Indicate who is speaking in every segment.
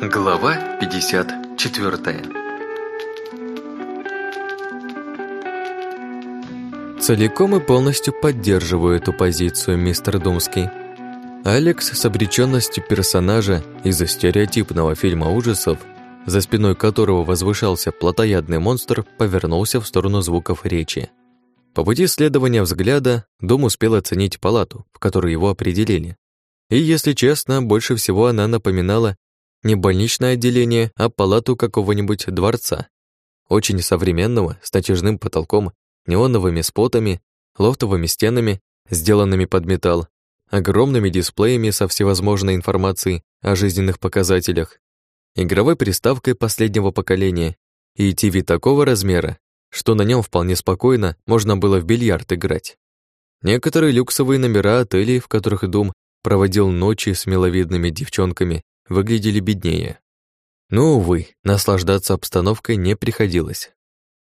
Speaker 1: Глава 54
Speaker 2: Целиком и полностью поддерживаю эту позицию, мистер Думский. Алекс с обреченностью персонажа из-за стереотипного фильма ужасов, за спиной которого возвышался плотоядный монстр, повернулся в сторону звуков речи. По пути следования взгляда Дом успел оценить палату, в которую его определили. И, если честно, больше всего она напоминала не больничное отделение, а палату какого-нибудь дворца. Очень современного, с натяжным потолком, неоновыми спотами, лофтовыми стенами, сделанными под металл, огромными дисплеями со всевозможной информацией о жизненных показателях, игровой приставкой последнего поколения и ТВ такого размера, что на нем вполне спокойно можно было в бильярд играть. Некоторые люксовые номера отелей, в которых Дум проводил ночи с миловидными девчонками, выглядели беднее. Но, увы, наслаждаться обстановкой не приходилось.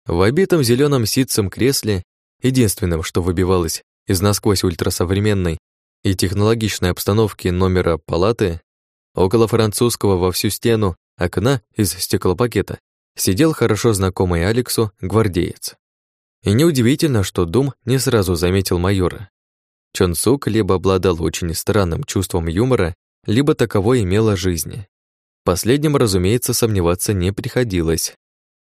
Speaker 2: В обитом зеленом ситцем кресле, единственным, что выбивалось из насквозь ультрасовременной и технологичной обстановки номера палаты, около французского во всю стену окна из стеклопакета сидел хорошо знакомый Алексу гвардеец. И неудивительно, что Дум не сразу заметил майора. Чон Сук либо обладал очень странным чувством юмора, либо таково имела жизни. Последним, разумеется, сомневаться не приходилось.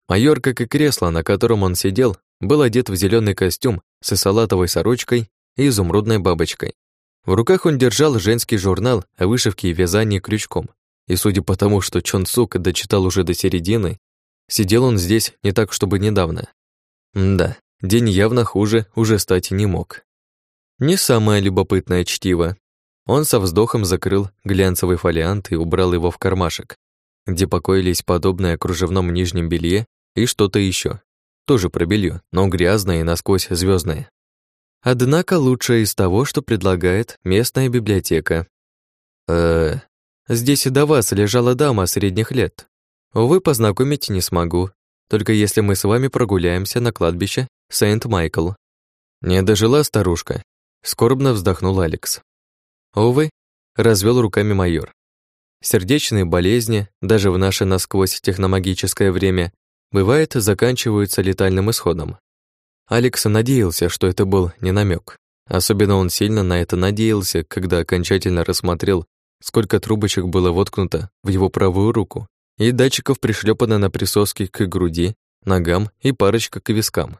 Speaker 2: Майор, как и кресло, на котором он сидел, был одет в зеленый костюм с салатовой сорочкой и изумрудной бабочкой. В руках он держал женский журнал о вышивке и вязании крючком. И судя по тому, что Чон Сук дочитал уже до середины, Сидел он здесь не так, чтобы недавно. да, день явно хуже уже стать не мог. Не самое любопытное чтиво. Он со вздохом закрыл глянцевый фолиант и убрал его в кармашек, где покоились подобное кружевном нижнем белье и что-то еще. Тоже про белье, но грязное и насквозь звездное. Однако лучшее из того, что предлагает местная библиотека. Э, здесь и до вас лежала дама средних лет. Увы, познакомить не смогу, только если мы с вами прогуляемся на кладбище Сент-Майкл. Не дожила старушка. Скорбно вздохнул Алекс. Увы, развел руками майор. Сердечные болезни, даже в наше насквозь техномагическое время, бывает, заканчиваются летальным исходом. Алекс надеялся, что это был не намек. Особенно он сильно на это надеялся, когда окончательно рассмотрел, сколько трубочек было воткнуто в его правую руку и датчиков пришлепано на присоски к груди, ногам и парочка к вискам.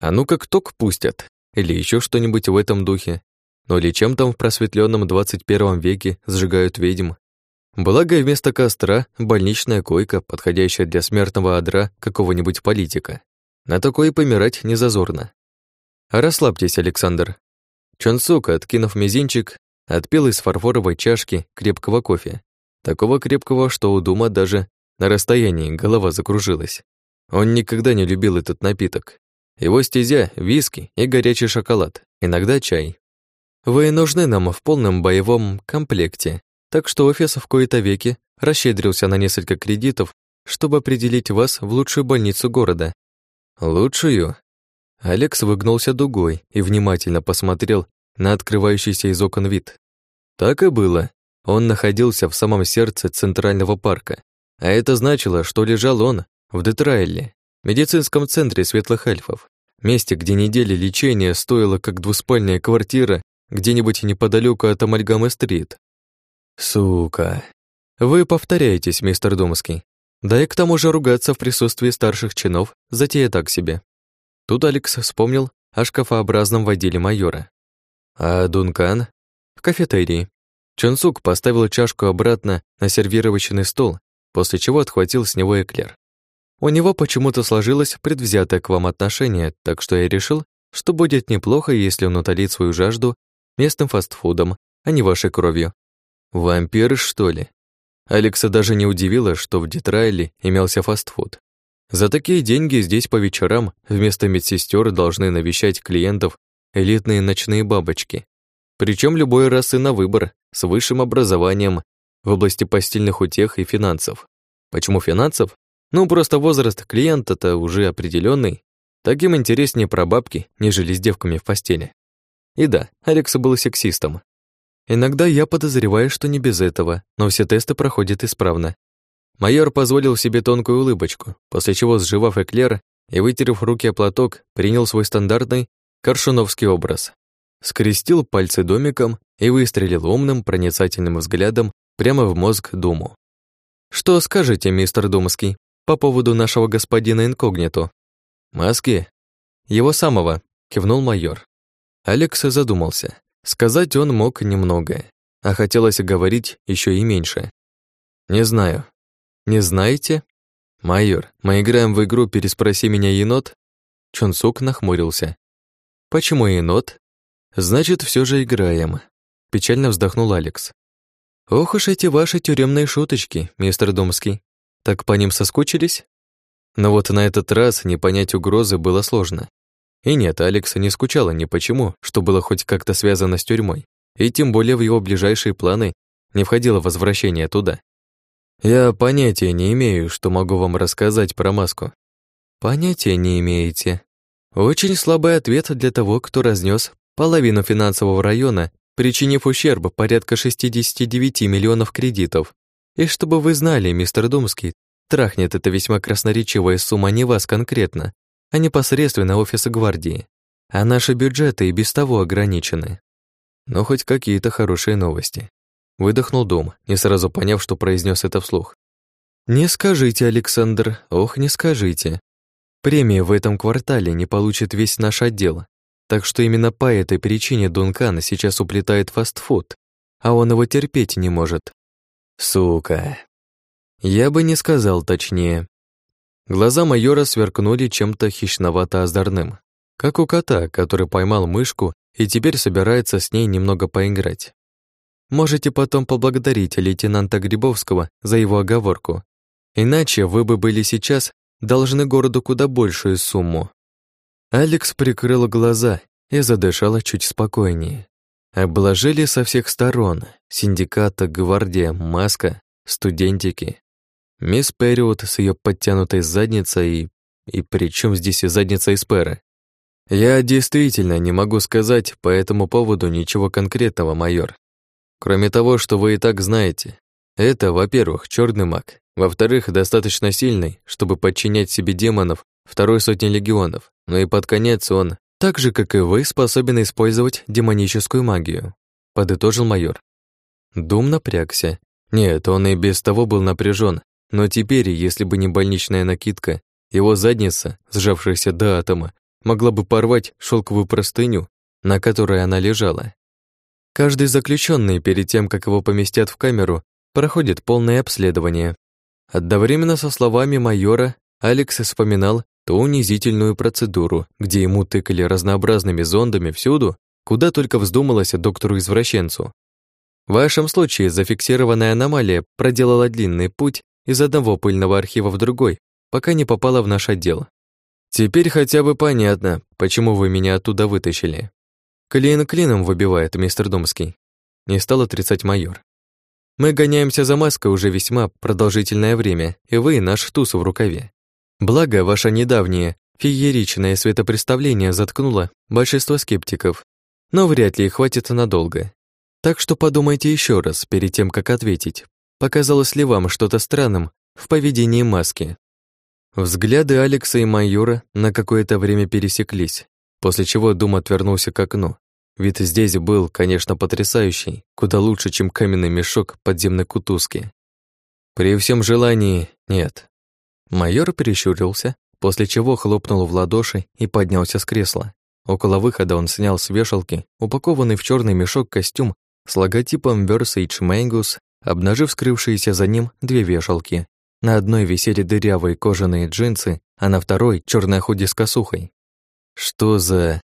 Speaker 2: А ну как ток пустят, или еще что-нибудь в этом духе. Ну или чем там в просветленном 21 веке сжигают ведьм. Благо вместо костра больничная койка, подходящая для смертного адра какого-нибудь политика. На такое помирать не зазорно. Расслабьтесь, Александр. Чонсук, откинув мизинчик, отпил из фарфоровой чашки крепкого кофе. Такого крепкого, что у Дума даже на расстоянии голова закружилась. Он никогда не любил этот напиток. Его стезя — виски и горячий шоколад, иногда чай. Вы нужны нам в полном боевом комплекте, так что офис в кои-то веки расщедрился на несколько кредитов, чтобы определить вас в лучшую больницу города. Лучшую? Алекс выгнулся дугой и внимательно посмотрел на открывающийся из окон вид. Так и было. Он находился в самом сердце Центрального парка, а это значило, что лежал он в Детраэле, медицинском центре светлых эльфов, месте, где неделя лечения стоила как двуспальная квартира где-нибудь неподалеку от Амальгамы-стрит. Сука. Вы повторяетесь, мистер Думский. Да и к тому же ругаться в присутствии старших чинов затея так себе. Тут Алекс вспомнил о шкафообразном водиле майора. А Дункан? В кафетерии. Чонсук поставил чашку обратно на сервировочный стол после чего отхватил с него эклер. У него почему-то сложилось предвзятое к вам отношение, так что я решил, что будет неплохо, если он утолит свою жажду местным фастфудом, а не вашей кровью. Вампир, что ли? Алекса даже не удивило, что в Детрайле имелся фастфуд. За такие деньги здесь по вечерам вместо медсестер должны навещать клиентов элитные ночные бабочки. Причем любой расы на выбор, с высшим образованием в области постельных утех и финансов. Почему финансов? Ну, просто возраст клиента-то уже определенный. Таким интереснее про бабки, нежели с девками в постели. И да, Алекс был сексистом. Иногда я подозреваю, что не без этого, но все тесты проходят исправно. Майор позволил себе тонкую улыбочку, после чего, сживав эклер и вытерев руки о платок, принял свой стандартный коршуновский образ. Скрестил пальцы домиком и выстрелил умным, проницательным взглядом прямо в мозг Думу. «Что скажете, мистер Думский, по поводу нашего господина инкогнито?» «Маски?» «Его самого», — кивнул майор. Алекс задумался. Сказать он мог немного, а хотелось говорить еще и меньше. «Не знаю». «Не знаете?» «Майор, мы играем в игру «Переспроси меня, енот»?» Чонсук нахмурился. «Почему енот?» «Значит, все же играем», — печально вздохнул Алекс. «Ох уж эти ваши тюремные шуточки, мистер Думский. Так по ним соскучились?» Но вот на этот раз не понять угрозы было сложно. И нет, Алекса не скучала ни почему, что было хоть как-то связано с тюрьмой, и тем более в его ближайшие планы не входило возвращение туда. Я понятия не имею, что могу вам рассказать про маску. Понятия не имеете. Очень слабый ответ для того, кто разнес половину финансового района, причинив ущерб порядка 69 миллионов кредитов. И чтобы вы знали, мистер Думский, трахнет эта весьма красноречивая сумма не вас конкретно, а непосредственно офиса гвардии. А наши бюджеты и без того ограничены. Но хоть какие-то хорошие новости. Выдохнул Дом, не сразу поняв, что произнес это вслух. «Не скажите, Александр, ох, не скажите. Премии в этом квартале не получит весь наш отдел, так что именно по этой причине Дункан сейчас уплетает фастфуд, а он его терпеть не может. Сука. Я бы не сказал точнее. Глаза майора сверкнули чем-то хищновато-озорным, как у кота, который поймал мышку и теперь собирается с ней немного поиграть. Можете потом поблагодарить лейтенанта Грибовского за его оговорку. Иначе вы бы были сейчас должны городу куда большую сумму. Алекс прикрыл глаза и задышала чуть спокойнее. Обложили со всех сторон. Синдиката, гвардия, маска, студентики. Мисс Перриот с ее подтянутой задницей и... И при чем здесь и задница из Перы? Я действительно не могу сказать по этому поводу ничего конкретного, майор. Кроме того, что вы и так знаете. Это, во-первых, черный маг. Во-вторых, достаточно сильный, чтобы подчинять себе демонов второй сотни легионов. Но и под конец он, так же, как и вы, способен использовать демоническую магию. Подытожил майор. Дум напрягся. Нет, он и без того был напряжен, но теперь, если бы не больничная накидка, его задница, сжавшаяся до атома, могла бы порвать шелковую простыню, на которой она лежала. Каждый заключенный перед тем, как его поместят в камеру, проходит полное обследование. Одновременно со словами майора Алекс вспоминал ту унизительную процедуру, где ему тыкали разнообразными зондами всюду, куда только вздумалось доктору-извращенцу. В вашем случае зафиксированная аномалия проделала длинный путь из одного пыльного архива в другой, пока не попала в наш отдел. Теперь хотя бы понятно, почему вы меня оттуда вытащили. Клин клином выбивает, мистер Домский. Не стал отрицать майор. Мы гоняемся за маской уже весьма продолжительное время, и вы наш туз в рукаве. Благо, ваше недавнее фееричное светопреставление заткнуло большинство скептиков, но вряд ли хватит надолго. Так что подумайте еще раз перед тем, как ответить, Показалось ли вам что-то странным в поведении маски? Взгляды Алекса и майора на какое-то время пересеклись, после чего Дум отвернулся к окну. Вид здесь был, конечно, потрясающий, куда лучше, чем каменный мешок подземной кутузки. При всем желании нет. Майор перещурился, после чего хлопнул в ладоши и поднялся с кресла. Около выхода он снял с вешалки упакованный в черный мешок костюм с логотипом Versace Mangus обнажив скрывшиеся за ним две вешалки. На одной висели дырявые кожаные джинсы, а на второй — черная худи с косухой. Что за...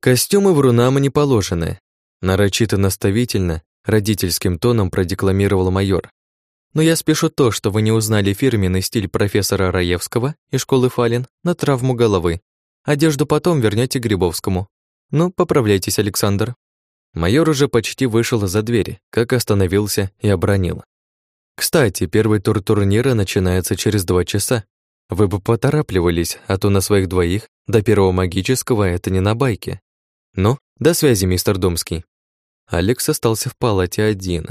Speaker 2: Костюмы в рунам не положены. Нарочито наставительно, родительским тоном продекламировал майор. Но я спешу то, что вы не узнали фирменный стиль профессора Раевского из школы Фалин на травму головы. Одежду потом вернете Грибовскому. Ну, поправляйтесь, Александр. Майор уже почти вышел за двери, как остановился и обронил. «Кстати, первый тур турнира начинается через два часа. Вы бы поторапливались, а то на своих двоих до первого магического это не на байке. Ну, до связи, мистер Думский». Алекс остался в палате один.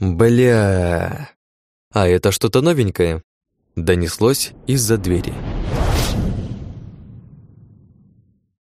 Speaker 2: «Бля...» «А это что-то новенькое?» Донеслось из-за двери.